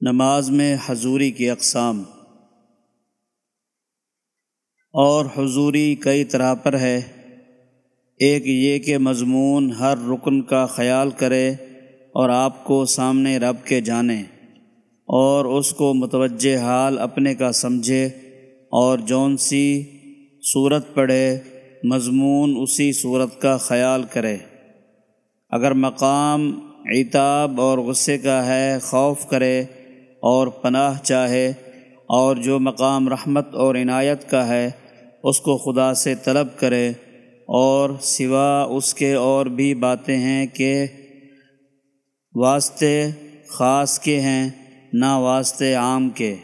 نماز میں حضوری کی اقسام۔ اور حضوری کئی طرح پر ہے۔ ایک یہ کہ مضمون ہر رکن کا خیال کرے اور آپ کو سامنے رب کے جانے اور اس کو متوجہ حال اپنے کا سمجھے اور جون سی صورت پڑھے، مضمون اسی صورت کا خیال کرے۔ اگر مقام، عتاب اور غصے کا ہے، خوف کرے اور پناہ چاہے اور جو مقام رحمت اور عنایت کا ہے، اس کو خدا سے طلب کرے۔ اور سوا اس کے اور بھی باتیں ہیں کہ واسطے خاص کے ہیں، نہ واسطے عام کے۔